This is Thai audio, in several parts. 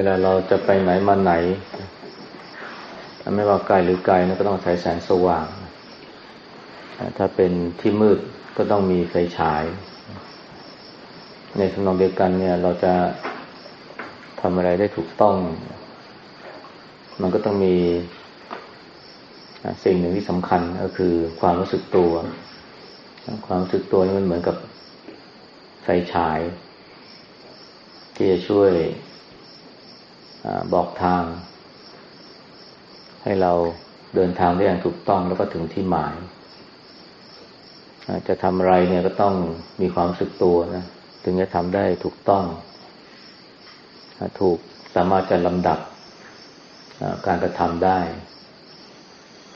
เวลาเราจะไปไหนมาไหน ไม่ว่าไกลหรือไกลนะก็ต้องใช้แสงสว่าง ถ้าเป็นที่มืดก็ต้องมีไฟฉาย ในทำนองเดียวกันเนี่ย เราจะทำอะไรได้ถูกต้อง มันก็ต้องมีสิ่งหนึ่งที่สำคัญก็คือความรู้สึกตัว ความรู้สึกตัวนี่มันเหมือนกับไฟฉาย ที่จะช่วย บอกทาง ให้เราเดินทางได้อย่างถูกต้องแล้วก็ถึงที่หมายจะทำอะไรเนี่ยก็ต้องมีความสึกตัวนะถึงจะทำได้ถูกต้อง ถูกสามารถจะลำดับการกระทำได้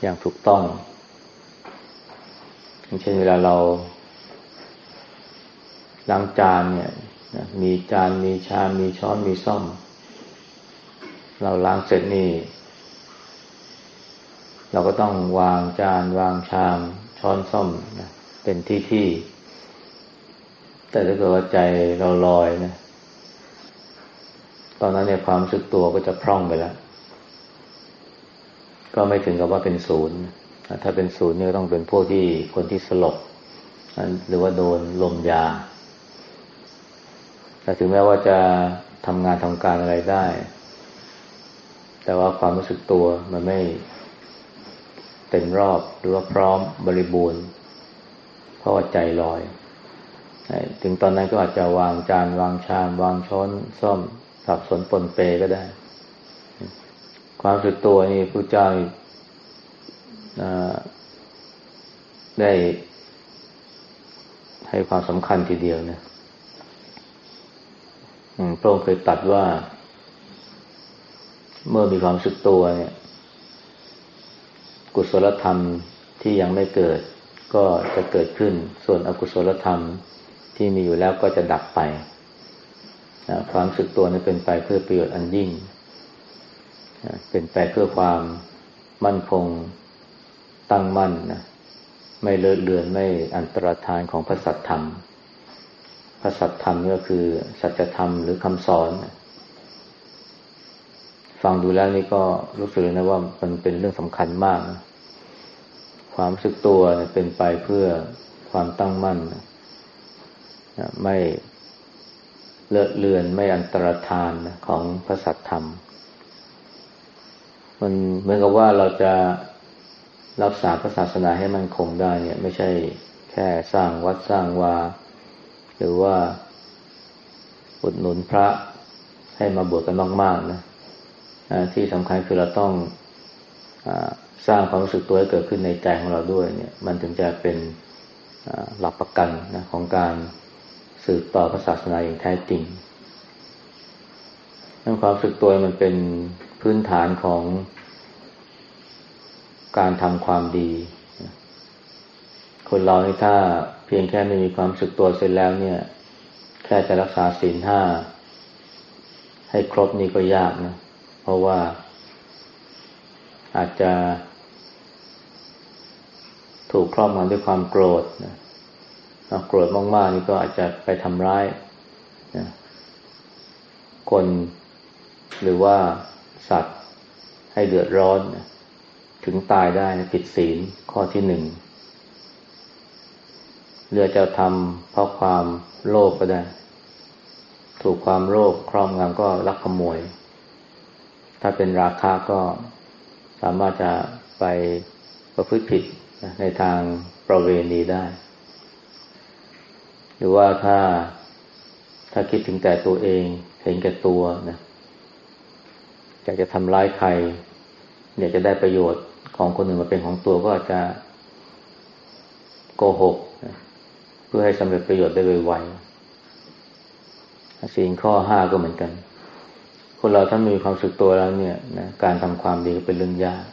อย่างถูกต้องอย่างเช่นเวลาเราล้างจานเนี่ยมีจานมีชามมีช้อนมีซ่อม เราล้างเสร็จนี่ เราก็ต้องวางจานวางชาม ช้อนซ่อมนะเป็นที่ที่ แต่ถ้าเกิดว่าใจเราลอยนะตอนนั้นเนี่ยความสึกตัวก็จะพร่องไปแล้ว ก็ไม่ถึงกับว่าเป็นศูนย์ถ้าเป็นศูนย์เนี่ยต้องเป็นพวกที่คนที่สลบหรือว่าโดนลมยา แต่ถึงแม้ว่าจะทำงานทำการอะไรได้ แต่ว่าความรู้สึกตัวมันไม่เต็มรอบหรือว่าพร้อมบริบูรณ์ เพราะว่าใจลอยถึงตอนนั้นก็อาจจะวางจานวางชาม วางช้อนซ่อมสับสนปนเปก็ได้ ความรู้สึกตัวนี่พระเจ้าได้ให้ความสำคัญทีเดียวนะพระองค์เคยตัดว่า เมื่อมีความสึกตัวเนี่ย กุศลธรรมที่ยังไม่เกิด ก็จะเกิดขึ้น ส่วนอกุศลธรรมที่มีอยู่แล้วก็จะดับไปความสึกตัวนี้เป็นไปเพื่อประโยชน์อันยิ่งเป็นไปเพื่อความมั่นคงตั้งมั่นนะไม่เลอะเลือนไม่อันตรธานของพระสัตธรรมพระสัจธรรมก็คือ สัจธรรมหรือคำสอน ฟังดูแล้วนี่ก็รู้สึกเลยนะว่ามันเป็นเรื่องสำคัญมากนะความรู้สึกตัวเป็นไปเพื่อความตั้งมั่นนะไม่เลอะเลือนไม่อันตรธานนะของพระสัจธรรม มันเหมือนกับว่าเราจะรักษาพระศาสนาให้มันคงได้เนี่ย ไม่ใช่แค่สร้างวัดสร้างวา หรือว่าอุดหนุนพระให้มาบวชกันมากๆนะ ที่สำคัญคือเราต้องอสร้างความรู้สึกตัวให้เกิดขึ้นในใจของเราด้วยเนี่ย มันถึงจะเป็นหลักประกันนะของการสืบต่อพระศาสนาอย่างแท้จริงนั่นความรู้สึกตัวมันเป็นพื้นฐานของการทำความดี คนเราถ้าเพียงแค่ไม่มีความสึกตัวเสร็จแล้วเนี่ย แค่จะรักษาศีลห้าให้ครบนี่ก็ยากนะ เพราะว่าอาจจะ ถูกครอบงำด้วยความโกรธนะโกรธมากๆนี่ก็อาจจะไปทำร้ายนะคนหรือว่าสัตว์ให้เดือดร้อนนะถึงตายได้นะผิดศีลข้อที่หนึ่งเรือจะทำเพราะความโลภก็ได้ ถูกความโลภครอบงำก็ลักขโมย ถ้าเป็นราคาก็สามารถจะไปประพฤติผิดในทางประเวณีได้ หรือว่าถ้าถ้าคิดถึงแต่ตัวเองเห็นแก่ตัวนะอยากจะทำร้ายใครอยากจะได้ประโยชน์ของคนอื่นมาเป็นของตัวก็อาจจะโกหก เพื่อให้สำเร็จประโยชน์ได้ไวๆสิ่งข้อห้าก็เหมือนกัน คนเราถ้ามีความสึกตัวแล้วเนี่ยนะการทำความดีก็เป็นเรื่องยาก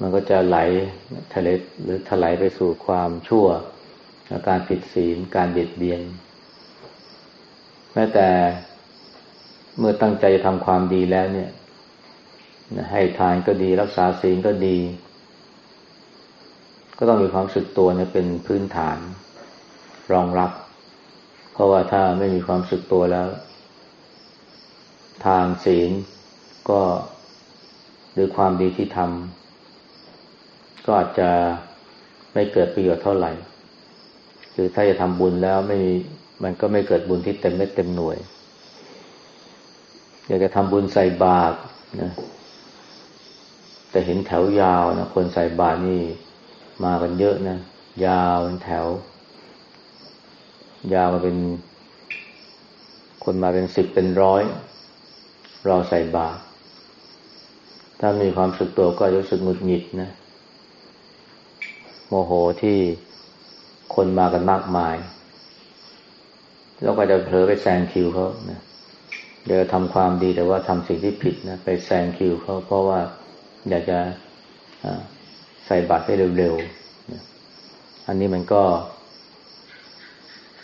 มันก็จะไหลทะเลหรือถลายไปสู่ความชั่ว การผิดศีลการเบียดเบียน แม้แต่เมื่อตั้งใจจะทำความดีแล้วเนี่ยให้ทานก็ดีรักษาศีลก็ดี ก็ต้องมีความสึกตัวเนี่ยเป็นพื้นฐานรองรับ เพราะว่าถ้าไม่มีความสึกตัวแล้ว ทางศีลก็หรือความดีที่ทำก็อาจจะไม่เกิดประโยชน์เท่าไหร่คือถ้าจะทำบุญแล้วไม่มันก็ไม่เกิดบุญที่เต็มเม็ดเต็มหน่วย อยากจะทำบุญใส่บาตรนะแต่เห็นแถวยาวนะคนใส่บาตรนี่มากันเยอะนะ ยาวเป็นแถว ยาวมาเป็น คนมาเป็นสิบเป็นร้อย รอใส่บาตรถ้ามีความสึกตัวก็รู้สึกหงุดหงิดนะ โมโหที่คนมากันมากมาย แล้วก็จะเผลอไปแซงคิวเขานะเดี๋ยวทำความดีแต่ว่าทำสิ่งที่ผิดนะไปแซงคิวเขาเพราะว่าอยากจะใส่บาตรให้เร็วๆอันนี้มันก็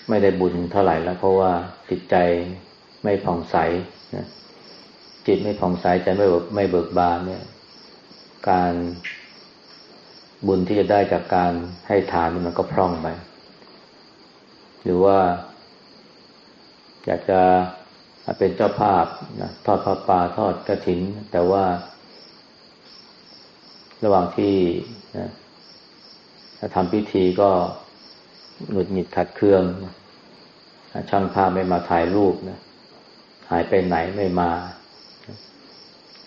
ไม่ได้บุญเท่าไหร่แล้ว เพราะว่าจิตใจไม่ผ่องใสนะ จิตไม่ผ่องใสใจไม่ไม่เบิกบานเนี่ย การบุญที่จะได้จากการให้ทานมันก็พร่องไป หรือว่า อยากจะเป็นเจ้าภาพนะทอดพระป่าทอดกระถิน แต่ว่า ระหว่างที่นะทำพิธีก็หงุดหงิดขัดเคืองช่างภาพไม่มาถ่ายรูปนะหายไปไหนไม่มา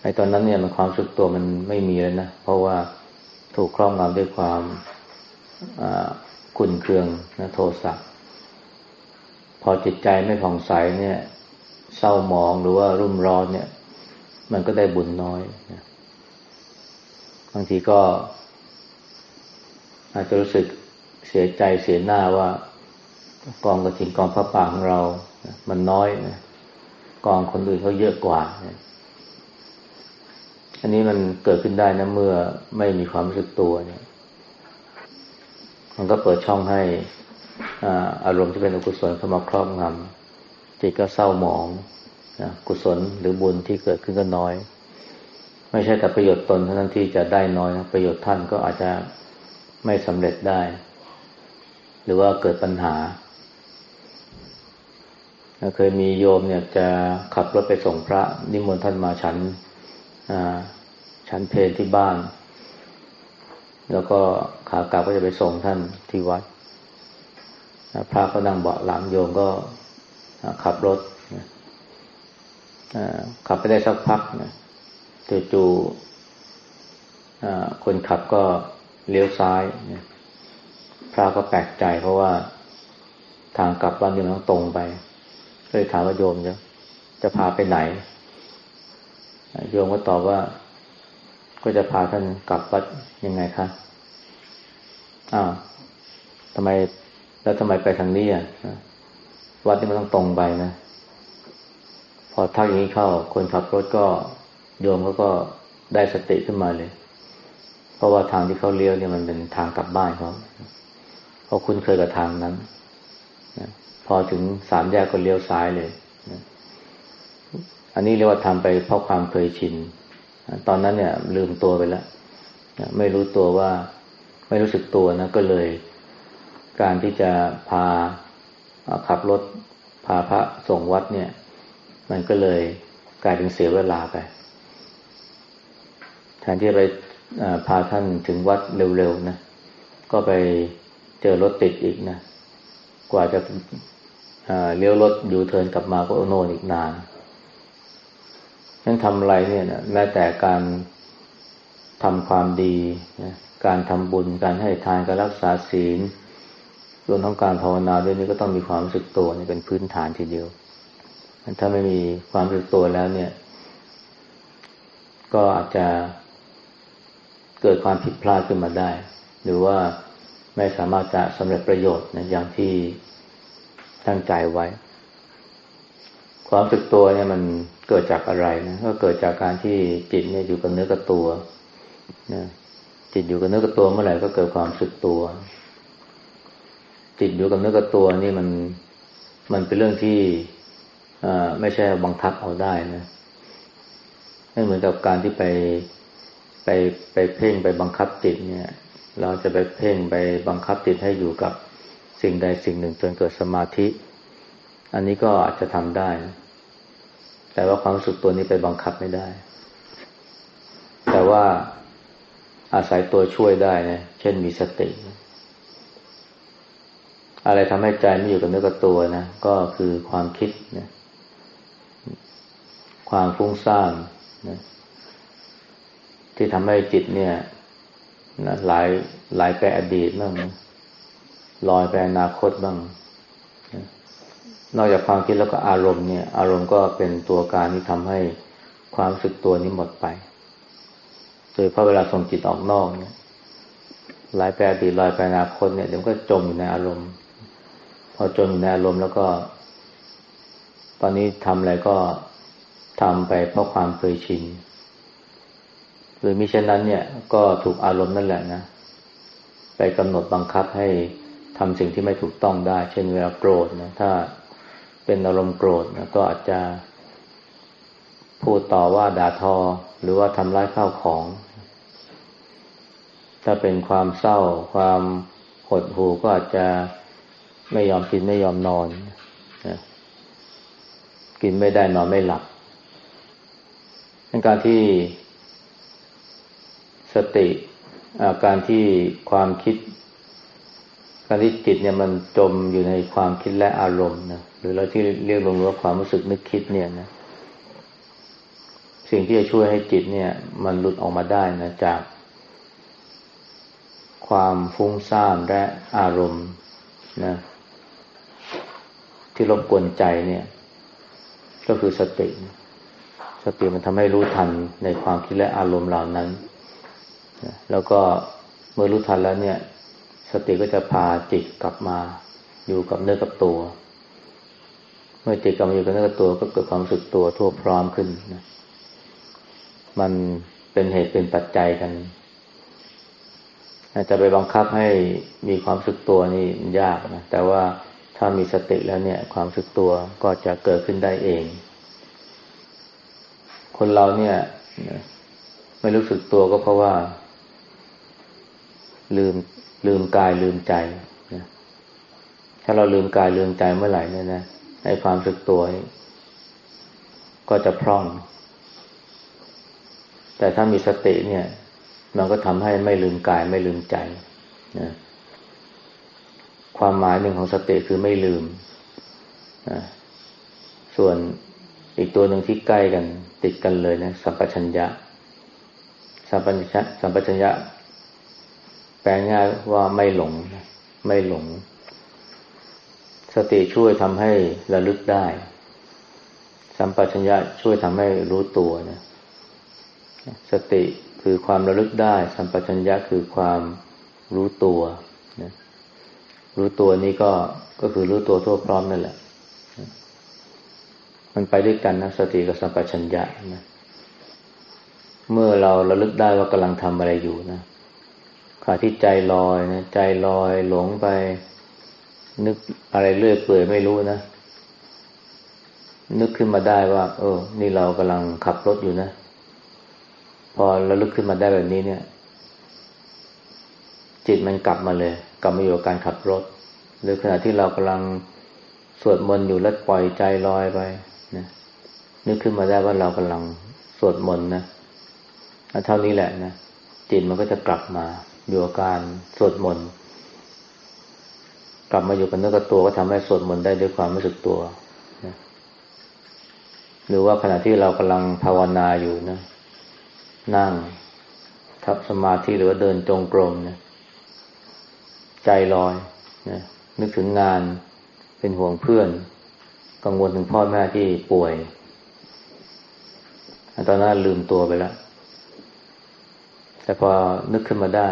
ไอ้ตอนนั้นเนี่ยมันความสุขตัวมันไม่มีแล้วนะ เพราะว่าถูกครอบงำด้วยความขุ่นเคืองนะโทสะพอจิตใจไม่ผ่องใสเนี่ย เศร้าหมองหรือว่ารุ่มร้อนเนี่ย มันก็ได้บุญน้อยนะบางทีก็ อาจจะรู้สึกเสียใจเสียหน้าว่ากองกระถิ่นกองพระป่าของเรา มันน้อยนะกองคนอื่นเขาเยอะกว่านะ อันนี้มันเกิดขึ้นได้นะเมื่อไม่มีความรู้สึกตัวเนี่ย มันก็เปิดช่องให้อารมณ์ที่เป็นอกุศลเข้ามาครอบงำจิตก็เศร้าหมองนะกุศลหรือบุญที่เกิดขึ้นก็น้อย ไม่ใช่แต่ประโยชน์ตนเท่านั้นที่จะได้น้อยนะประโยชน์ท่านก็อาจจะไม่สำเร็จได้ หรือว่าเกิดปัญหาเคยมีโยมเนี่ยจะขับรถไปส่งพระนิมนต์ท่านมาฉัน ชั้นเพลที่บ้าน แล้วก็ขากลับก็จะไปส่งท่านที่วัดพระก็นั่งเบาะหลังโยมก็ขับรถขับไปได้สักพักจู่ๆคนขับก็เลี้ยวซ้ายพระก็แปลกใจเพราะว่าทางกลับบ้านยังต้องตรงไปเลยถามว่าโยมจะจะพาไปไหน โยมก็ตอบว่า ก็จะพาท่านกลับวัดยังไงคะอ้าวทำไม แล้วทำไมไปทางนี้อะวัดนี่มันต้องตรงไปนะ พอทักอย่างนี้เข้า คนขับรถก็โยมเขาก็ได้สติขึ้นมาเลย เพราะว่าทางที่เขาเลี้ยวเนี่ยมันเป็นทางกลับบ้านเขาเพราะคุณเคยกับทางนั้น พอถึงสามแยกก็เลี้ยวซ้ายเลย อันนี้เรียกว่าทำไปเพราะความเคยชิน ตอนนั้นเนี่ย ลืมตัวไปแล้ว ไม่รู้ตัวว่าไม่รู้สึกตัวนะ ก็เลย การที่จะพาขับรถพาพระส่งวัดเนี่ย มันก็เลยกลายเป็นเสียเวลาไป แทนที่จะไปพาท่านถึงวัดเร็วๆนะ ก็ไปเจอรถติดอีกนะ กว่าจะเลี้ยวรถยูเทิร์นกลับมาก็โน่นอีกนาน นั้นทำอะไรเนี่ยนะแม้แต่การทำความดีนะการทำบุญ การให้ทานการรักษาศีลรวมทั้งการภาวนาด้วยนี้ก็ต้องมีความรู้สึกตัวนี่เป็นพื้นฐานทีเดียว ถ้าไม่มีความรู้สึกตัวแล้วเนี่ย ก็อาจจะเกิดความผิดพลาดขึ้นมาได้ หรือว่าไม่สามารถจะสำเร็จประโยชน์นะอย่างที่ตั้งใจไว้ ความสึกตัวเนี่ยมัน เกิดจากอะไรนะก็เกิดจากการที่จิตเนี่ยอยู่กับเนื้อกับตัวนะจิตอยู่กับเนื้อกับตัวเมื่อไหร่ก็เกิดความสึกตัว จิตอยู่กับเนื้อกับตัวนี่มันมันเป็นเรื่องที่อไม่ใช่บังคับเอาได้นะไม่เหมือนกับการที่ไปไปไปเพ่งไปบังคับจิตเนี่ย เราจะไปเพ่งไปบังคับจิตให้อยู่กับสิ่งใดสิ่งหนึ่งจนเกิดสมาธิ อันนี้ก็อาจจะทำได้นะ แต่ว่าความรู้สึกตัวนี้ไปบังคับไม่ได้ แต่ว่าอาศัยตัวช่วยได้นะ เช่นมีสติ อะไรทำให้ใจไม่อยู่กับเนื้อกับตัวนะ ก็คือความคิดนะ ความฟุ้งซ่านนะที่ทำให้จิตเนี่ยนะหลายหลายไปอดีตบ้างลอยไปอนาคตบ้าง นอกจากความคิดแล้วก็อารมณ์เนี่ย อารมณ์ก็เป็นตัวการที่ทำให้ความสึกตัวนี้หมดไป โดยเพราะเวลาส่งจิตออกนอกเนี่ยหลายแปรดีลอยไปอนาคตเนี่ยเดี๋ยวก็จมอยู่ในอารมณ์ พอจมอยู่ในอารมณ์แล้วก็ ตอนนี้ทำอะไรก็ทำไปเพราะความเคยชินหรือมิเช่นนั้นเนี่ยก็ถูกอารมณ์นั่นแหละนะไปกำหนดบังคับให้ทำสิ่งที่ไม่ถูกต้องได้ เช่นเวลาโกรธนะถ้า เป็นอารมณ์โกรธนะก็อาจจะ พูดต่อว่าด่าทอ หรือว่าทำร้ายข้าวของ ถ้าเป็นความเศร้า ความหดหู่ก็อาจจะไม่ยอมกินไม่ยอมนอนนะกินไม่ได้นอนไม่หลับการที่สติอาการที่ความคิด การที่จิตเนี่ยมันจมอยู่ในความคิดและอารมณ์นะหรือเราที่เรียกรวมว่าความรู้สึกนึกคิดเนี่ยนะสิ่งที่จะช่วยให้จิตเนี่ย มันหลุดออกมาได้นะจาก ความฟุ้งซ่านและอารมณ์นะ ที่รบกวนใจเนี่ย ก็คือสติ สติมันทำให้รู้ทันในความคิดและอารมณ์เหล่านั้น แล้วก็เมื่อรู้ทันแล้วเนี่ย สติก็จะพาจิตกลับมาอยู่กับเนื้อกับตัว เมื่อจิตกลับมาอยู่กับเนื้อกับตัวก็เกิดความรู้สึกตัวทั่วพร้อมขึ้นนะมันเป็นเหตุเป็นปัจจัยกันจะไปบังคับให้มีความสึกตัวนี่ยากนะ แต่ว่าถ้ามีสติแล้วเนี่ย ความสึกตัวก็จะเกิดขึ้นได้เอง คนเราเนี่ยไม่รู้สึกตัวก็เพราะว่า ลืม ลืมกายลืมใจนะถ้าเราลืมกายลืมใจเมื่อไหร่เนี่ยนะให้ความสึกตัว ก็จะพร่อง แต่ถ้ามีสติเนี่ย มันก็ทำให้ไม่ลืมกายไม่ลืมใจนะความหมายหนึ่งของสติคือไม่ลืมนะส่วนอีกตัวหนึ่งที่ใกล้กันติดกันเลยนะสัมปชัญญะสัมปชัญญะสัมปชัญญะ แปลง่ายว่าไม่หลง ไม่หลง สติช่วยทำให้ระลึกได้ สัมปชัญญะช่วยทำให้รู้ตัวนะ สติคือความระลึกได้ สัมปชัญญะคือความรู้ตัวนะรู้ตัวนี้ก็ก็คือรู้ตัวทั่วพร้อมนั่นแหละ มันไปด้วยกันนะสติกับสัมปชัญญะนะเมื่อเราระลึกได้ว่ากำลังทำอะไรอยู่นะ ขาที่ใจลอยนะใจลอยหลงไป นึกอะไรเรื่อยเปื่อยไม่รู้นะ นึกขึ้นมาได้ว่า เออ นี่เรากำลังขับรถอยู่นะ พอระลึกขึ้นมาได้แบบนี้เนี่ย จิตมันกลับมาเลย กลับมาอยู่กับการขับรถ หรือขณะที่เรากำลังสวดมนต์อยู่แล้วปล่อยใจลอยไปนะนึกขึ้นมาได้ว่าเรากำลังสวดมนต์นะเท่านี้แหละนะจิตมันก็จะกลับมา อยู่กับการสวดมนต์กลับมาอยู่กับเนื้อกับตัวก็ทำให้สวดมนต์ได้ด้วยความรู้สึกตัวนะหรือว่าขณะที่เรากำลังภาวนาอยู่นะ นั่งทับสมาธิหรือว่าเดินจงกรมนี่ยใจลอยนะนึกถึงงานเป็นห่วงเพื่อน กังวลถึงพ่อแม่ที่ป่วยตอนนั้นลืมตัวไปแล้วแต่พอนึกขึ้นมาได้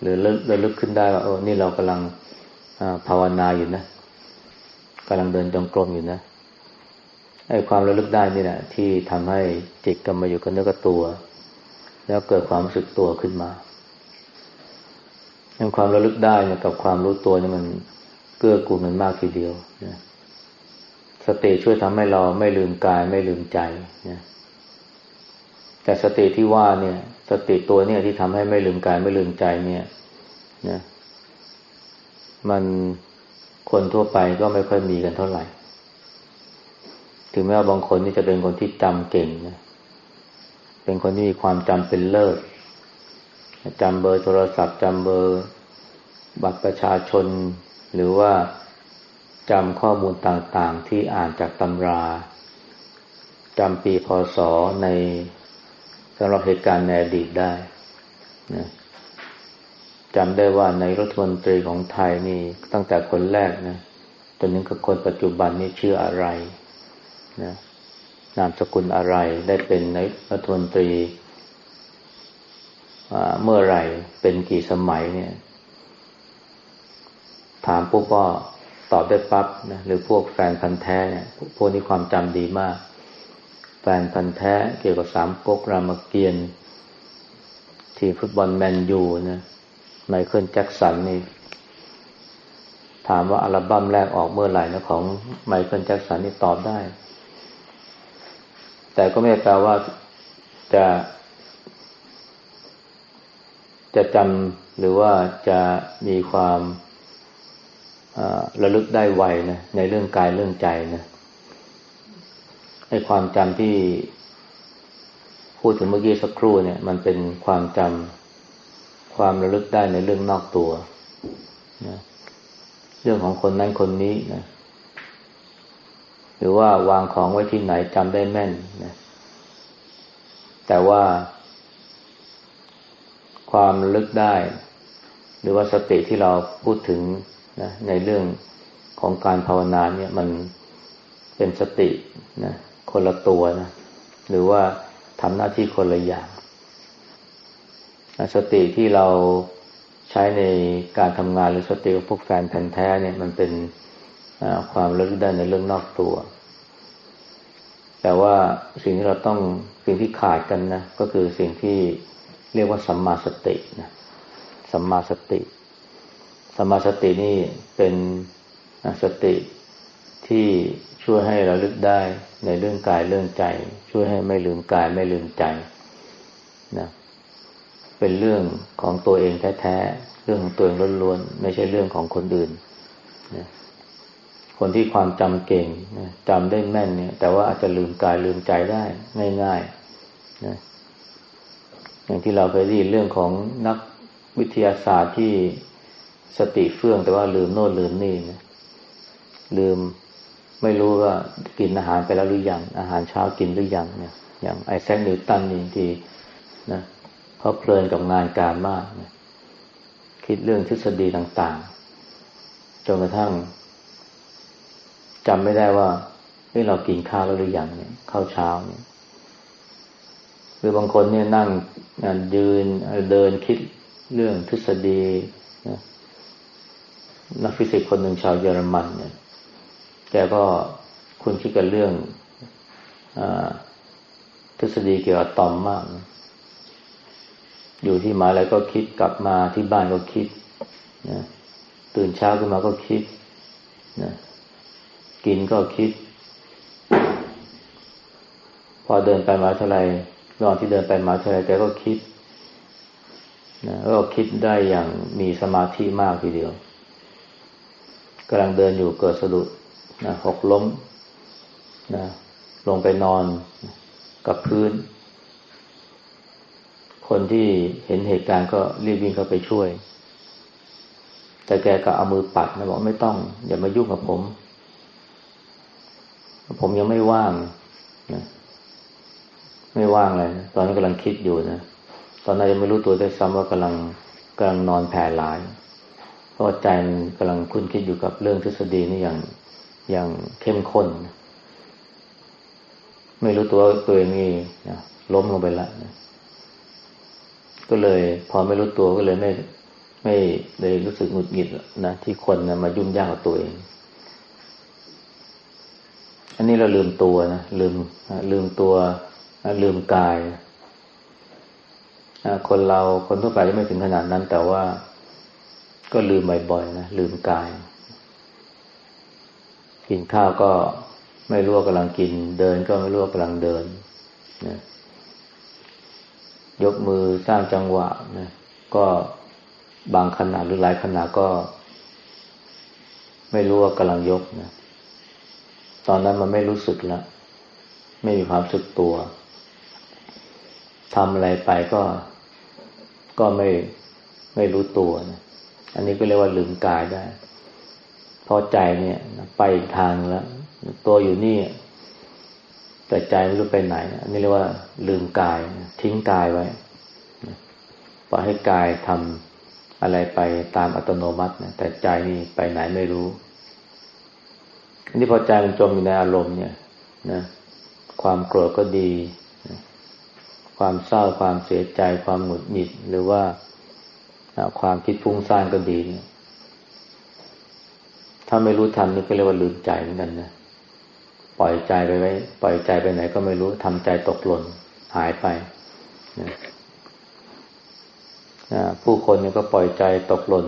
หรือเระลึกขึ้นได้ว่าโอ้นี่เรากำลังภาวนาอยู่นะกำลังเดินจงกรมอยู่นะไอ้ความระลึกได้นี่แหละที่ทำให้จิตกลับมาอยู่กับเนื้อกับตัว แล้วเกิดความรู้สึกตัวขึ้นมาอย่างความระลึกได้เนี่ยกับความรู้ตัวเนี่ยมันเกื้อกูลมันมากทีเดียวนะสติช่วยทำให้เราไม่ลืมกายไม่ลืมใจนะแต่สติที่ว่าเนี่ย สติตัวเนี่ยที่ทำให้ไม่ลืมกายไม่ลืมใจเนี่ยนะมันคนทั่วไปก็ไม่ค่อยมีกันเท่าไหร่ ถึงแม้ว่าบางคนนี่จะเป็นคนที่จำเก่งนะ เป็นคนที่มีความจำเป็นเลิศจำเบอร์โทรศัพท์จำเบอร์บัตรประชาชน หรือว่าจำข้อมูลต่างๆ ที่อ่านจากตำราจำปีพศใน สำหรับเหตุการณ์ในอดีตได้นะจำได้ว่าในรัฐมนตรีของไทยนี่ตั้งแต่คนแรกนะจนถึงกับคนปัจจุบันนี่ชื่ออะไรนะนามสกุลอะไรได้เป็นในรัฐมนตรีเมื่อไหร่เป็นกี่สมัยเนี่ย ถามปุ๊บก็ตอบได้ปั๊บนะหรือพวกแฟนพันธ์แท้เนี่ยพวกนี้ความจำดีมาก แฟนพันธ์แท้เกี่ยวกับสามก๊กรามเกียรติทีฟุตบอลแมนยูนะไมเคิลแจ็กสันนี่ถามว่าอัลบั้มแรกออกเมื่อไหร่นะของไมเคิลแจ็กสันนี่ตอบได้ แต่ก็ไม่แปลว่าจะ จะจำหรือว่าจะมีความระลึกได้ไวนะในเรื่องกายเรื่องใจนะ ไอ้ความจำที่พูดถึงเมื่อกี้สักครู่เนี่ย มันเป็นความจำความระลึกได้ในเรื่องนอกตัวนะเรื่องของคนนั้นคนนี้นะหรือว่าวางของไว้ที่ไหนจำได้แม่นนะแต่ว่า ความลึกได้ หรือว่าสติที่เราพูดถึงนะในเรื่องของการภาวนาเนี่ย มันเป็นสตินะ คนละตัวนะหรือว่าทำหน้าที่คนละอย่างสติที่เราใช้ในการทำงานหรือสติของพวกแฟนแผ่นแท้เนี่ยมันเป็นความลึกได้ในเรื่องนอกตัว แต่ว่าสิ่งที่เราต้องสิ่งที่ขาดกันนะก็คือสิ่งที่เรียกว่าสัมมาสตินะสัมมาสติสัมมาสตินี่เป็นสติที่ ช่วยให้เราลึกได้ในเรื่องกายเรื่องใจ ช่วยให้ไม่ลืมกายไม่ลืมใจนะเป็นเรื่องของตัวเองแท้ๆเรื่องของตัวเองล้วนๆไม่ใช่เรื่องของคนอื่นนะคนที่ความจำเก่งนะจำได้แม่นเนี่ย แต่ว่าอาจจะลืมกายลืมใจได้ง่ายๆนะอย่างที่เราเคยได้ยินเรื่องของนักวิทยาศาสตร์ที่สติเฟื่องแต่ว่าลืมโน่นลืมนี่นะลืม ไม่รู้ว่ากินอาหารไปแล้วหรือยัง อาหารเช้ากินหรือยังเนี่ย อย่างไอแซคนิวตันนี่ที่นะเขาเพลินกับงานการมากนะคิดเรื่องทฤษฎีต่างๆ จนกระทั่งจำไม่ได้ว่าเฮ้เรากินข้าวแล้วหรือยังเนี่ยข้าวเช้าเนี่ยหรือบางคนเนี่ยนั่งยืนเดินคิดเรื่องทฤษฎีนักฟิสิกส์คนหนึ่งชาวเยอรมันเนี่ย แกก็คุณคิดกันเรื่องอทฤษฎีเกี่ยวกับตอมมาก อยู่ที่มาอะไรก็คิดกลับมาที่บ้านก็คิดนะตื่นเช้าขึ้นมาก็คิดนะกินก็คิด พอเดินไปมาเท่าไรนอนที่เดินไปมาเท่าไรแกก็คิดนะก็คิดได้อย่างมีสมาธิมากทีเดียวกำลังเดินอยู่เกิดสะดุด นะหกล้มนะลงไปนอนกับพื้น คนที่เห็นเหตุการณ์ก็รีบวิ่งเข้าไปช่วย แต่แกก็เอามือปัดนะบอกไม่ต้อง อย่ามายุ่งกับผม ผมยังไม่ว่างนะไม่ว่างเลยตอนนี้กำลังคิดอยู่นะตอนนั้นยังไม่รู้ตัวได้ซ้ำว่ากำลังกำลังนอนแผ่หลาย เพราะใจมันกำลังคุ้นคิดอยู่กับเรื่องทฤษฎีนี่อย่าง อย่างเข้มข้น ไม่รู้ตัวตัวเองนี่ล้มลงไปแล้วนะก็เลย พอไม่รู้ตัวก็เลยไม่ ไม่เลยรู้สึกหงุดหงิดนะที่คนนะมายุ่งยากกับตัวเอง อันนี้เราลืมตัวนะลืมลืมตัวลืมกายคนเราคนทั่วไปไม่ถึงขนาดนั้น แต่ว่าก็ลืมบ่อยๆนะลืมกาย กินข้าวก็ไม่รู้ว่ากำลังกิน เดินก็ไม่รู้ว่ากำลังเดินนะยกมือสร้างจังหวะนะก็บางขณะหรือหลายขณะก็ ไม่รู้ว่ากำลังยกนะตอนนั้นมันไม่รู้สึกแล้วไม่มีความสึกตัวทำอะไรไปก็ ก็ไม่ไม่รู้ตัวนะอันนี้ก็เรียกว่าลืมกายได้ พอใจเนี่ยไปอีกทางแล้ว ตัวอยู่นี่ แต่ใจไม่รู้ไปไหนอันนี้เรียกว่าลืมกาย ทิ้งกายไว้ปล่อยให้กายทำอะไรไปตามอัตโนมัตินะแต่ใจนี่ไปไหนไม่รู้อันนี้พอใจมันจมอยู่ในอารมณ์เนี่ยนะความโกรธก็ดี ความเศร้าความเสียใจ ความหงุดหงิด หรือว่าความคิดฟุ้งซ่านก็ดีเนี่ย ถ้าไม่รู้ทันนี่ก็เรียกว่าลืมใจเหมือนกันนะปล่อยใจไปไว้ ปล่อยใจไปไหนก็ไม่รู้ทำใจตกหล่นหายไปนะผู้คนเนี่ยก็ปล่อยใจตกหล่น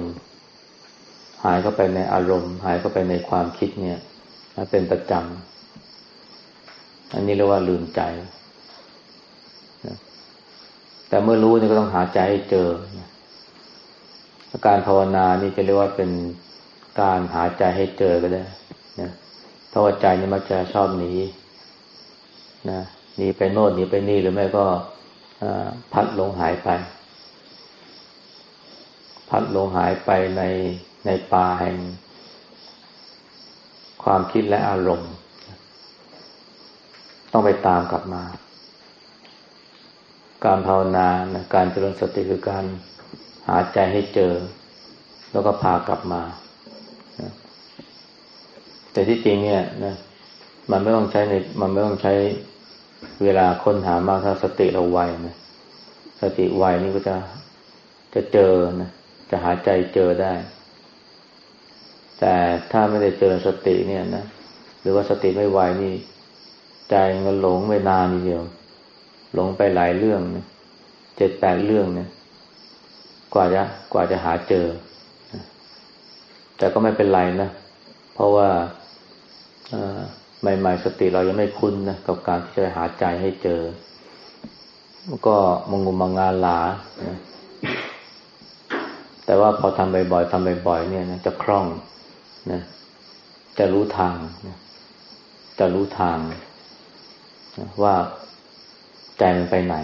หายเข้าไปในอารมณ์ หายเข้าไปในความคิดเนี่ยเป็นประจำอันนี้เรียกว่าลืมใจแต่เมื่อรู้นี่ก็ต้องหาใจให้เจอการภาวนานี่จะเรียกว่าเป็น การหาใจให้เจอก็ได้นะเพราะว่าใจนี่มักจะชอบหนีนะหนีไปโน่นหนีไปนี่หรือไม่ก็พัดลงหายไป พัดลงหายไปในในป่าแห่ง ความคิดและอารมณ์ ต้องไปตามกลับมา การภาวนานะการเจริญสติคือการหาใจให้เจอ แล้วก็พากลับมา แต่ที่จริงเนี่ยนะมันไม่ต้องใช้ในมันไม่ต้องใช้เวลาค้นหามากถ้าสติเราไวนะสติไวนี่ก็จะจะเจอนะจะหาใจเจอได้ แต่ถ้าไม่ได้เจอสติเนี่ยนะหรือว่าสติไม่ไวนี่ ใจมันหลงไปนานทีเดียว หลงไปหลายเรื่องเนี่ยเจ็ดแปดเรื่องเนี่ยกว่าจะกว่าจะหาเจอ แต่ก็ไม่เป็นไรนะ เพราะว่า ใหม่ๆสติเรายังไม่คุ้นนะกับการที่จะหาใจให้เจอ ก็มงุมมางานหลานะแต่ว่าพอทำบ่อยๆทำบ่อยๆเนี่ยนะจะคล่องนะจะรู้ทางนะจะรู้ทางนะว่าใจมันไปไหน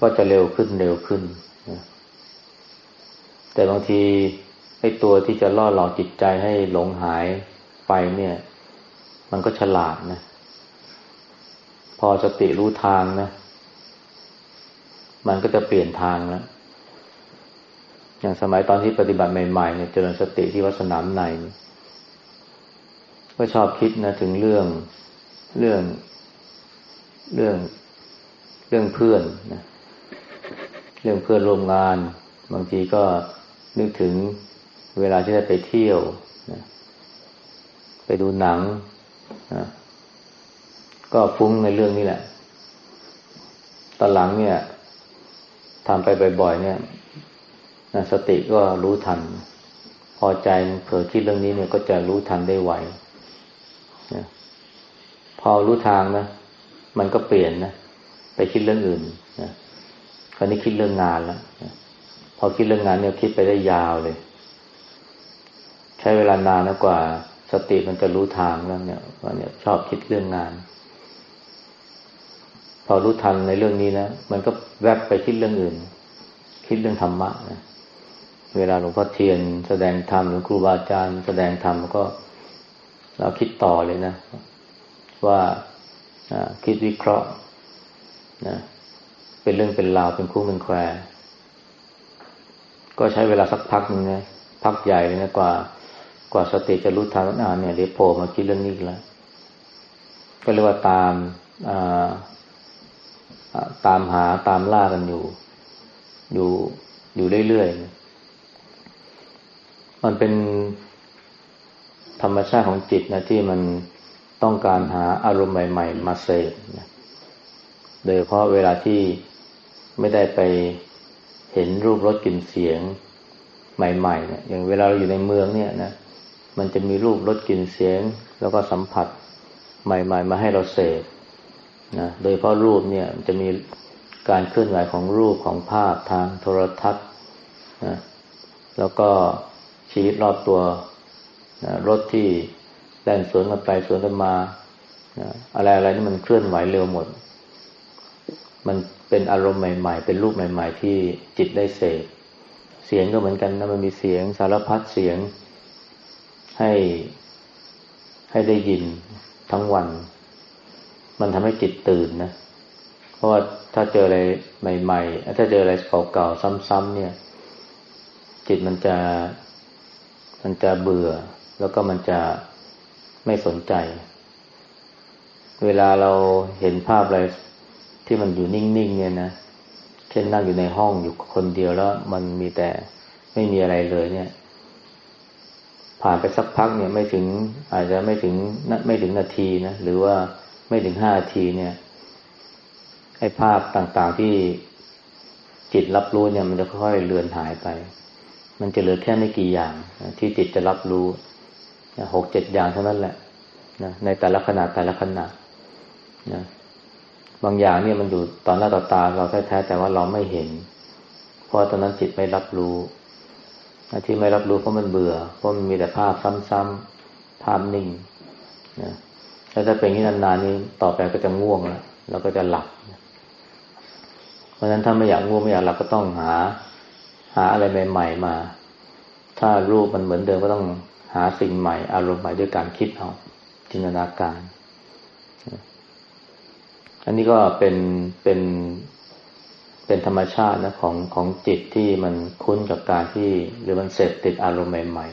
ก็จะเร็วขึ้นเร็วขึ้นแต่บางที ไอ้ตัวที่จะล่อหลอกจิตใจให้หลงหายไปเนี่ย มันก็ฉลาดนะ พอสติรู้ทางนะ มันก็จะเปลี่ยนทางแล้วอย่างสมัยตอนที่ปฏิบัติใหม่ๆเนี่ยเจริญสติที่วัดสนามในก็ชอบคิดนะถึงเรื่องเรื่องเรื่องเรื่องเพื่อนนะเรื่องเพื่อนร่วมงาน บางทีก็นึกถึง เวลาที่ได้ไปเที่ยวนะไปดูหนังนะก็ฟุ้งในเรื่องนี้แหละ ตอนหลังเนี่ยทำไปบ่อยๆเนี่ยนะสติก็รู้ทัน พอใจเผลอคิดเรื่องนี้เนี่ยก็จะรู้ทันได้ไวนะพอรู้ทางนะมันก็เปลี่ยนนะไปคิดเรื่องอื่นนะคราวนี้คิดเรื่องงานแล้วนะพอคิดเรื่องงานเนี่ยคิดไปได้ยาวเลย ช้เวลานานนะกว่า สติมันจะรู้ทางแล้วเนี่ยว่าเนี่ยชอบคิดเรื่องงาน พอรู้ทันในเรื่องนี้นะมันก็แวบไปคิดเรื่องอื่น คิดเรื่องธรรมะนะเวลาหลวงพ่อเทียน แสดงธรรมหรือครูบาอาจารย์ แสดงธรรมก็ เราคิดต่อเลยนะ ว่าคิดวิเคราะห์นะเป็นเรื่องเป็นราวเป็นคู่เป็นแควก็ใช้เวลาสักพักนึงนะพักใหญ่เลยนะกว่า กว่าสติจะรู้ทันอ่านเนี่ยเดี๋ยวโผล่มาคิดเรื่องนี้แล้วก็เรียกว่าตามตามหาตามล่ากันอยู่ อยู่อยู่เรื่อยๆมันเป็นธรรมชาติของจิตนะที่มันต้องการหาอารมณ์ใหม่ ๆ มาเสพนะโดยเพราะเวลาที่ไม่ได้ไปเห็นรูปรสกลิ่นเสียงใหม่ๆเนี่ยอย่างเวลาเราอยู่ในเมืองเนี่ยนะ มันจะมีรูปรสกลิ่นเสียง แล้วก็สัมผัสใหม่ ๆ มาให้เราเสพนะโดยเพราะรูปเนี่ยจะมีการเคลื่อนไหวของรูปของภาพทางโทรทัศน์นะแล้วก็ชีวิตรอบตัวนะรถที่แล่นสวนกันไปสวนกันมาอะไรอะไรนี่มันเคลื่อนไหวเร็วหมด มันเป็นอารมณ์ใหม่ ๆ เป็นรูปใหม่ ๆ ที่จิตได้เสพเสียงก็เหมือนกันนะมันมีเสียงสารพัดเสียง ให้ให้ได้ยินทั้งวัน มันทำให้จิตตื่นนะ เพราะว่าถ้าเจออะไรใหม่ๆ ถ้าเจออะไรเก่าๆ ซ้ำๆเนี่ย จิตมันจะมันจะเบื่อ แล้วก็มันจะไม่สนใจ เวลาเราเห็นภาพอะไรที่มันอยู่นิ่งๆเนี่ยนะเช่นนั่งอยู่ในห้องอยู่คนเดียวแล้ว มันมีแต่ไม่มีอะไรเลยเนี่ย ผ่านไปสักพักเนี่ยไม่ถึงอาจจะไม่ถึงไม่ถึงนาทีนะหรือว่าไม่ถึงห้านาทีเนี่ยไอ้ภาพต่างๆที่จิตรับรู้เนี่ย มันจะค่อยๆเลือนหายไป มันจะเหลือแค่ไม่กี่อย่างที่จิตจะรับรู้หกเจ็ดอย่างเท่านั้นแหละนะในแต่ละขณะแต่ละขณะนะบางอย่างเนี่ยมันอยู่ตอนหน้าต่อตาเราแท้ๆแต่ว่าเราไม่เห็น เพราะตอนนั้นจิตไม่รับรู้ ที่ไม่รับรู้เพราะมันเบื่อ เพราะมันมีแต่ภาพซ้ำๆภาพนิ่งนะแล้วถ้าเป็นที่นานๆนี้ต่อไปก็จะง่วงแล้วแล้วก็จะหลับ เพราะฉะนั้นถ้าไม่อยากง่วงไม่อยากหลับก็ต้องหา หาอะไรใหม่ๆมา ถ้ารูปมันเหมือนเดิมก็ต้องหาสิ่งใหม่ อารมณ์ใหม่ด้วยการคิดเอาจินตนาการ อันนี้ก็เป็นเป็น เป็นธรรมชาตินะของของจิตที่มันคุ้นกับการที่หรือมันเสพติดอารมณ์ใหม่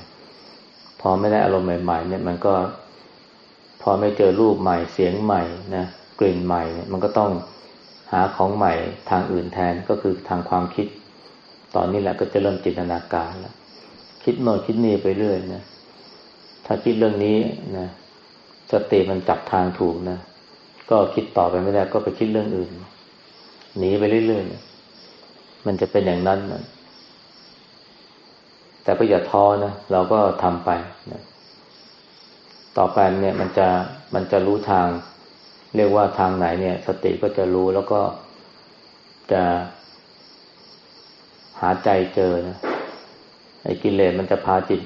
ๆ พอไม่ได้อารมณ์ใหม่ๆเนี่ยมันก็ พอไม่เจอรูปใหม่เสียงใหม่นะกลิ่นใหม่เนี่ยมันก็ต้องหาของใหม่ทางอื่นแทนก็คือทางความคิด ตอนนี้แหละก็จะเริ่มจินตนาการแล้วคิดโน่นคิดนี่ไปเรื่อยนะถ้าคิดเรื่องนี้นะสติมันจับทางถูกนะก็คิดต่อไปไม่ได้ก็ไปคิดเรื่องอื่น หนีไปเรื่อยๆมันจะเป็นอย่างนั้นนะแต่ก็อย่าท้อนะเราก็ทำไปนะต่อไปเนี่ยมันจะมันจะรู้ทาง เรียกว่าทางไหนเนี่ย สติก็จะรู้แล้วก็จะหาใจเจอนะไอ้กิเลสมันจะพาจิต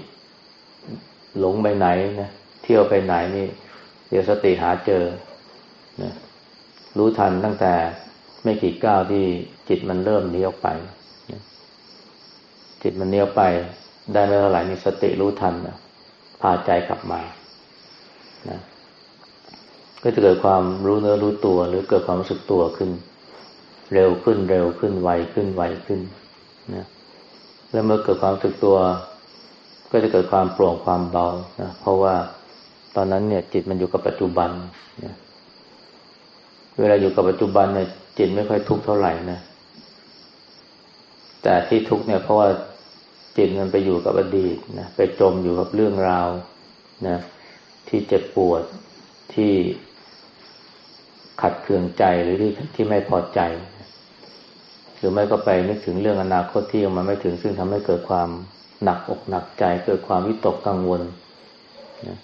หลงไปไหนนะเที่ยวไปไหนนี่ เดี๋ยวสติหาเจอนะรู้ทันตั้งแต่ ไม่กี่ก้าวที่จิตมันเริ่มเนี้ยออกไป จิตมันเนี้ยไป ได้ไม่เท่าไหร่นี่สติรู้ทันนะพาใจกลับมานะก็จะเกิดความรู้เนื้อรู้ตัว หรือเกิดความรู้สึกตัวขึ้น เร็วขึ้นเร็วขึ้นไวขึ้นไวขึ้นนะแล้วเมื่อเกิดความรู้สึกตัว ก็จะเกิดความโปร่งความเบานะเพราะว่าตอนนั้นเนี่ย จิตมันอยู่กับปัจจุบันนะเวลาอยู่กับปัจจุบันเนี่ย จิตไม่ค่อยทุกข์เท่าไหร่นะ แต่ที่ทุกข์เนี่ยเพราะว่าจิตมันไปอยู่กับอดีตนะไปจมอยู่กับเรื่องราวนะที่เจ็บปวดที่ขัดเคืองใจหรือที่ที่ไม่พอใจ หรือไม่ก็ไปนึกถึงเรื่องอนาคตที่ยังมาไม่ถึง ซึ่งทำให้เกิดความหนักอกหนักใจ เกิดความวิตกกังวลนะ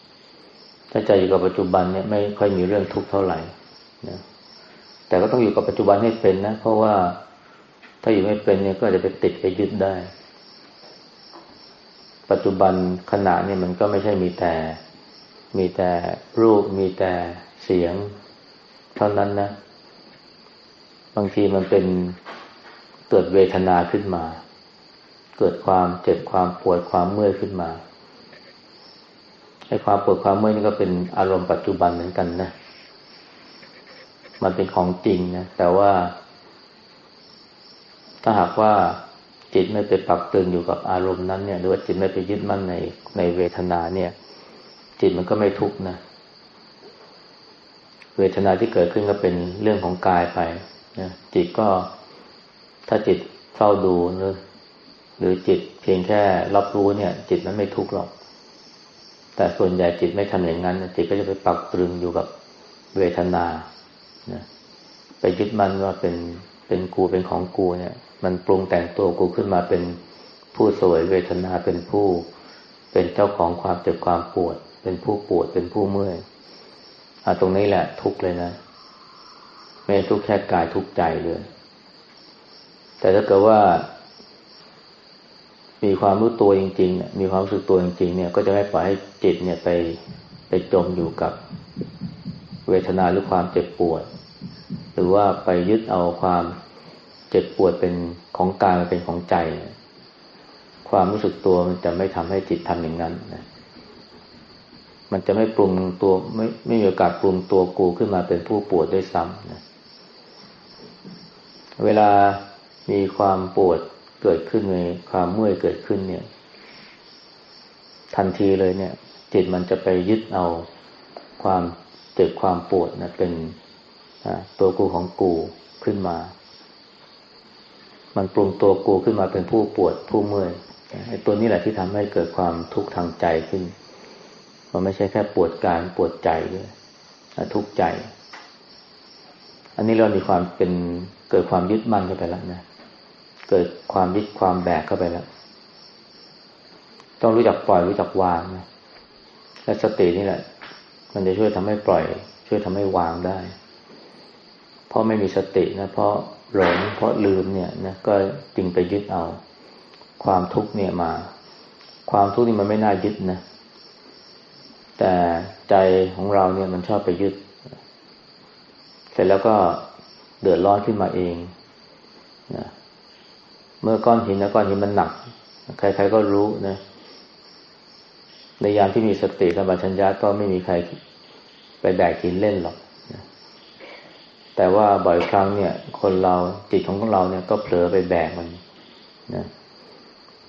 ถ้าใจอยู่กับปัจจุบันเนี่ยไม่ค่อยมีเรื่องทุกข์เท่าไหร่นะ แต่ก็ต้องอยู่กับปัจจุบันให้เป็นนะ เพราะว่าถ้าอยู่ไม่เป็นเนี่ยก็จะไปติดไปยึดได้ ปัจจุบันขณะเนี่ยมันก็ไม่ใช่มีแต่ มีแต่รูปมีแต่เสียง เท่านั้นนะ บางทีมันเป็นเกิดเวทนาขึ้นมา เกิดความเจ็บความปวดความเมื่อยขึ้นมาไอ้ความปวดความเมื่อยนี่ก็เป็นอารมณ์ปัจจุบันเหมือนกันนะ มันเป็นของจริงนะ แต่ว่า ถ้าหากว่าจิตไม่ไปปักตึงอยู่กับอารมณ์นั้นเนี่ย หรือว่าจิตไม่ไปยึดมั่นในในเวทนาเนี่ย จิตมันก็ไม่ทุกข์นะ เวทนาที่เกิดขึ้นก็เป็นเรื่องของกายไปนะจิตก็ถ้าจิตเฝ้าดูหรือหรือจิตเพียงแค่รับรู้เนี่ย จิตมันไม่ทุกข์หรอก แต่ส่วนใหญ่จิตไม่ทำอย่างนั้นจิตก็จะไปปักตรึงอยู่กับเวทนา นะไปยึดมั่นว่าเป็นเป็นกูเป็นของกูเนี่ย มันปรุงแต่งตัวกูขึ้นมาเป็นผู้สวยเวทนาเป็นผู้ เป็นเจ้าของความเจ็บความปวด เป็นผู้ปวดเป็นผู้เมื่อยอาตรงนี้แหละ ทุกเลยนะไม่ทุกแค่กายทุกใจเลย แต่ถ้าเกิดว่า มีความรู้ตัวจริงๆเนี่ยมีความรู้สึกตัวจริงๆเนี่ย ก็จะไม่ปล่อยให้จิตเนี่ยไปไปจมอยู่กับเวทนาหรือความเจ็บปวด หรือว่าไปยึดเอาความเจ็บปวดเป็นของกายมาเป็นของใจ ความรู้สึกตัวมันจะไม่ทำให้จิตทำอย่างนั้นนะมันจะไม่ปรุงตัวไม่ไม่มีโอกาสปรุงตัวกูขึ้นมาเป็นผู้ปวดด้วยซ้ำนะเวลามีความปวดเกิดขึ้นในความเมื่อยเกิดขึ้นเนี่ย ทันทีเลยเนี่ย จิตมันจะไปยึดเอาความเจ็บความปวดนะเป็น ตัวกูของกูขึ้นมา มันปรุงตัวกูขึ้นมาเป็นผู้ปวดผู้เมื่อยไอ้ตัวนี้แหละที่ทำให้เกิดความทุกข์ทางใจขึ้น มันไม่ใช่แค่ปวดกายปวดใจด้วยทุกข์ใจ อันนี้เรามีความเป็นเกิดความยึดมั่นเข้าไปแล้วนะ เกิดความยึดความแบกเข้าไปแล้ว ต้องรู้จักปล่อยรู้จักวางนะและสตินี่แหละ มันจะช่วยทำให้ปล่อย ช่วยทำให้วางได้ ราะไม่มีสตินะเพราะหลงเพราะลืมเนี่ยนะก็จึงไปยึดเอา ความทุกข์เนี่ยมา ความทุกข์นี่มันไม่น่ายึดนะแต่ใจของเราเนี่ยมันชอบไปยึด เสร็จแล้วก็เดือดร้อนขึ้นมาเองนะเมื่อก้อนหินนะก้อนหินมันหนัก ใครๆก็รู้นะในยามที่มีสติสัมปชัญญะก็ไม่มีใครไปแบกหินเล่นหรอก แต่ว่าบ่อยครั้งเนี่ย คนเราจิตของเราเนี่ยก็เผลอไปแบกมันนะ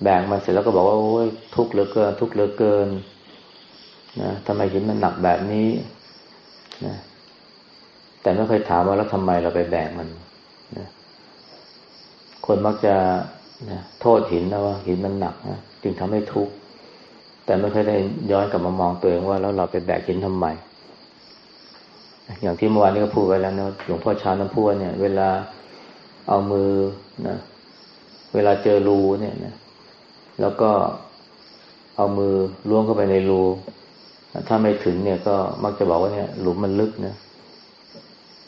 แบกมันเสร็จแล้วก็บอกว่าโอ้ยทุกข์เหลือเกิน ทุกข์เหลือเกินนะทำไมหินมันหนักแบบนี้นะแต่ไม่เคยถามว่าแล้วทำไมเราไปแบกมันนะคนมักจะนะโทษหินนะว่าหินมันหนักนะจึงทำให้ทุกข์แต่ไม่เคยได้ย้อนกลับมามองตัวเองว่าแล้วเราไปแบกหินทำไม อย่างที่เมื่อวานนี้ก็พูดไว้แล้วนะหลวงพ่อชาน้ำพุเนี่ย เวลาเอามือนะเวลาเจอรูเนี่ยนะแล้วก็เอามือล้วงเข้าไปในรูถ้าไม่ถึงเนี่ยก็มักจะบอกว่าเนี่ย หลุมมันลึกนะ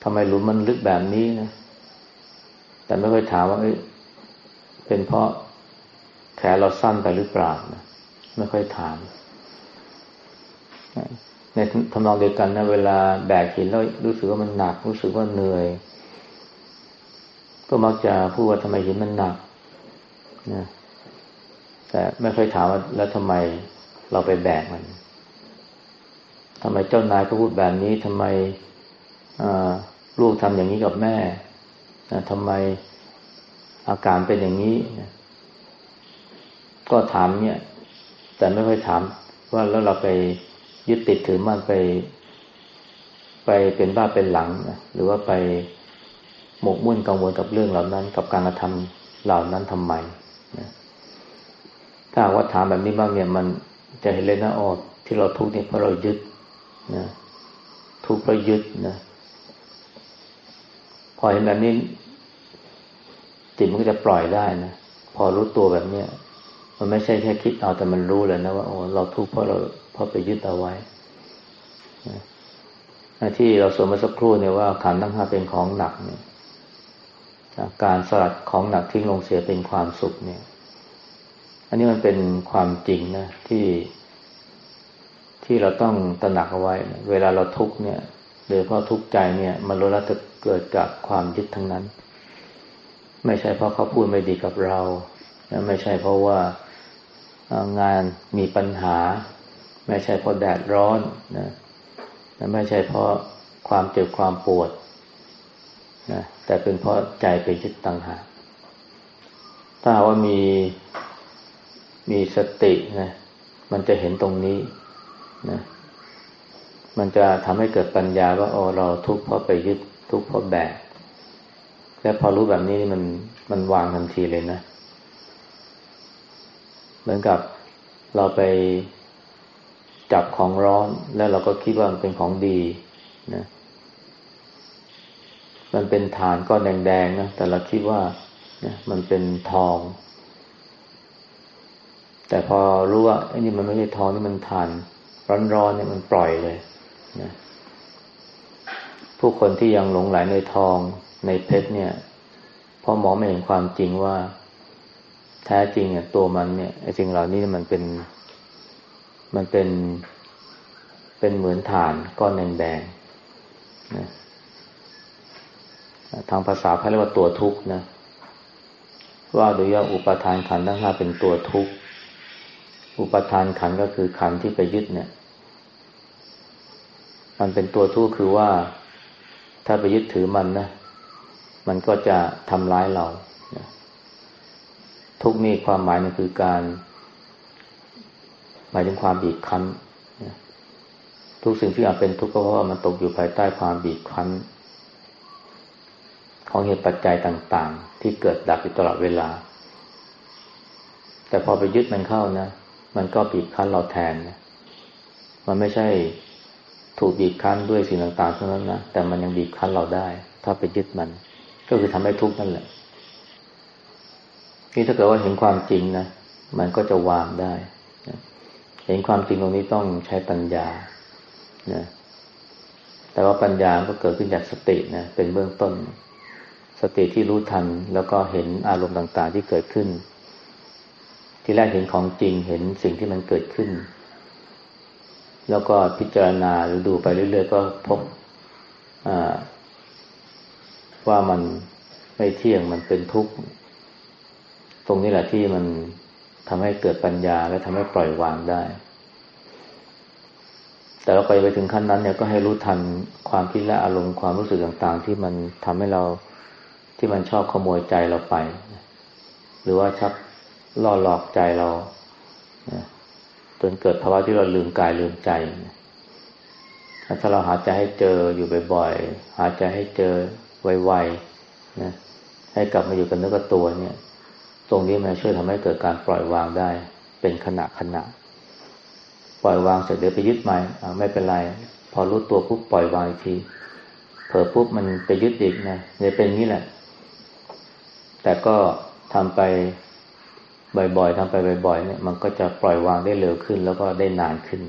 ทำไมหลุมมันลึกแบบนี้นะแต่ไม่เคยถามว่าเเป็นเพราะแขนเราสั้นไปหรือเปล่านะไม่ค่อยถาม ในทำนองเดียวกันนะเวลาแบกหินแล้วรู้สึกว่ามันหนัก รู้สึกว่าเหนื่อย ก็มักจะพูดว่าทำไมหินมันหนักนะแต่ไม่ค่อยถามว่าแล้วทำไมเราไปแบกมันทำไมเจ้านายก็พูดแบบนี้ทำไมลูกทำอย่างนี้กับแม่นะทำไมอาการเป็นอย่างนี้นะก็ถามเนี่ย แต่ไม่ค่อยถามว่าแล้วเราไป ยึดติดถือมั่นไป ไปเป็นบ้าเป็นหลังนะหรือว่าไปหมกมุ่นกังวลกับเรื่องเหล่านั้น กับการกระทำเหล่านั้นทำไมนะถ้าว่าถามแบบนี้บ้างเนี่ยมันจะเห็นเลยนะออที่เราทุกข์เนี่ยเพราะเรายึดนะทุกข์เพราะยึดนะพอเห็นแบบนี้จิตมันก็จะปล่อยได้นะพอรู้ตัวแบบเนี้ยมันไม่ใช่แค่คิดเอาแต่มันรู้เลยนะว่าโอ้เราทุกข์เพราะเรา ราะไปยึดเอาไว้ที่เราสวดมาสักครู่เนี่ยว่าขันธ์ทั้งห้าเป็นของหนักเนี่ยการสลัดของหนักทิ้งลงเสียเป็นความสุขเนี่ย อันนี้มันเป็นความจริงนะที่ ที่เราต้องตระหนักเอาไว้ เวลาเราทุกข์เนี่ยโดยเพราะทุกข์ใจเนี่ย มันล้วนแล้วจะเกิดจากความยึดทั้งนั้น ไม่ใช่เพราะเขาพูดไม่ดีกับเรา ไม่ใช่เพราะว่างานมีปัญหา ไม่ใช่เพราะแดดร้อนนะไม่ใช่เพราะความเจ็บความปวดนะแต่เป็นเพราะใจไปยึดตังหาถ้าว่ามีมีสตินะมันจะเห็นตรงนี้นะมันจะทำให้เกิดปัญญาว่าอ๋อเราทุกข์เพราะไปยึดทุกข์เพราะแบกและพอรู้แบบนี้มันมันวางทันทีเลยนะ เหมือนกับเราไป จับของร้อน แล้วเราก็คิดว่ามันเป็นของดีนะมันเป็นฐานก้อนแดงๆนะแต่เราคิดว่านะมันเป็นทอง แต่พอรู้ว่าไอ้นี่มันไม่ใช่ทองนี่มันฐานร้อนๆเนี่ยมันปล่อยเลยนะผู้คนที่ยังหลงไหลในทองในเพชรเนี่ยพอมองไม่เห็นความจริงว่า แท้จริงเนี่ยตัวมันเนี่ยไอ้สิ่งเหล่านี้มันเป็น มันเป็นเป็นเหมือนฐานก้อนแดงนะทางภาษาเขาเรียกว่าตัวทุกข์นะ ว่าโดยย่ออุปทานขันทั้งห้าเป็นตัวทุกข์ อุปทานขันก็คือขันที่ไปยึดเนี่ย มันเป็นตัวทุกข์คือว่าถ้าไปยึดถือมันนะ มันก็จะทำร้ายเรา ทุกนี้ความหมายนึงคือการ หมายถึงความบีบคั้นทุกสิ่งที่อาจเป็นทุกข์ก็เพราะว่ามันตกอยู่ภายใต้ความบีบคั้น ของเหตุปัจจัยต่างๆ ที่เกิดดับอยู่ตลอดเวลา แต่พอไปยึดมันเข้านะ มันก็บีบคั้นเราแทนนะมันไม่ใช่ถูกบีบคั้นด้วยสิ่งต่างๆเท่านั้นนะแต่มันยังบีบคั้นเราได้ ถ้าไปยึดมัน ก็คือทำให้ทุกข์นั่นแหละนี่ถ้าเกิดว่าเห็นความจริงนะมันก็จะวางได้ เห็นความจริงตรงนี้ต้องใช้ปัญญานะแต่ว่าปัญญาก็เกิดขึ้นจากสตินะเป็นเบื้องต้น สติที่รู้ทัน แล้วก็เห็นอารมณ์ต่างๆที่เกิดขึ้น ที่แรกเห็นของจริงเห็นสิ่งที่มันเกิดขึ้น แล้วก็พิจารณาหรือดูไปเรื่อยๆก็พบว่ามันไม่เที่ยงมันเป็นทุกข์ ตรงนี้แหละที่มัน ทำให้เกิดปัญญาและทำให้ปล่อยวางได้ แต่เราไปไปถึงขั้นนั้นเนี่ยก็ให้รู้ทันความคิดและอารมณ์ความรู้สึกต่างๆ ที่มันทำให้เราที่มันชอบขโมยใจเราไป หรือว่าชักล่อหลอกใจเราจนเกิดภาวะที่เราลืมกายลืมใจถ้าเราหาใจให้เจออยู่บ่อยๆ หาใจให้เจอไวๆนะให้กลับมาอยู่กับเนื้อกับตัวเนี่ย ตรงนี้มันช่วยทำให้เกิดการปล่อยวางได้ เป็นขณะขณะ ปล่อยวางเสร็จเดี๋ยวไปยึดใหม่ไม่เป็นไร พอรู้ตัวปุ๊บปล่อยวางอีกทีเผลอปุ๊บมันไปยึดอีกนะเนี่ยเป็นนี้แหละ แต่ก็ทำไปบ่อยๆทำไปบ่อย ๆ เนี่ย มันก็จะปล่อยวางได้เร็วขึ้น แล้วก็ได้นานขึ้น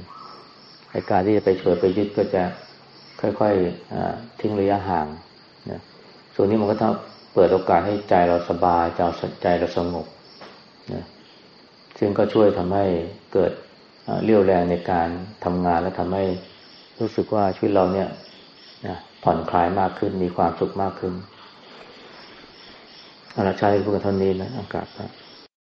ในการที่จะไปเฉยไปยึดก็จะค่อยๆทิ้งระยะห่างนะส่วนนี้มันก็ต้อง เปิดโอกาสให้ใจเราสบายใจเราสงบนะซึ่งก็ช่วยทำให้เกิดเรี่ยวแรงในการทำงานและทำให้รู้สึกว่าชีวิตเราเนี่ยนะผ่อนคลายมากขึ้นมีความสุขมากขึ้นอาราชาพูดกันเท่านี้นะอากาศครับ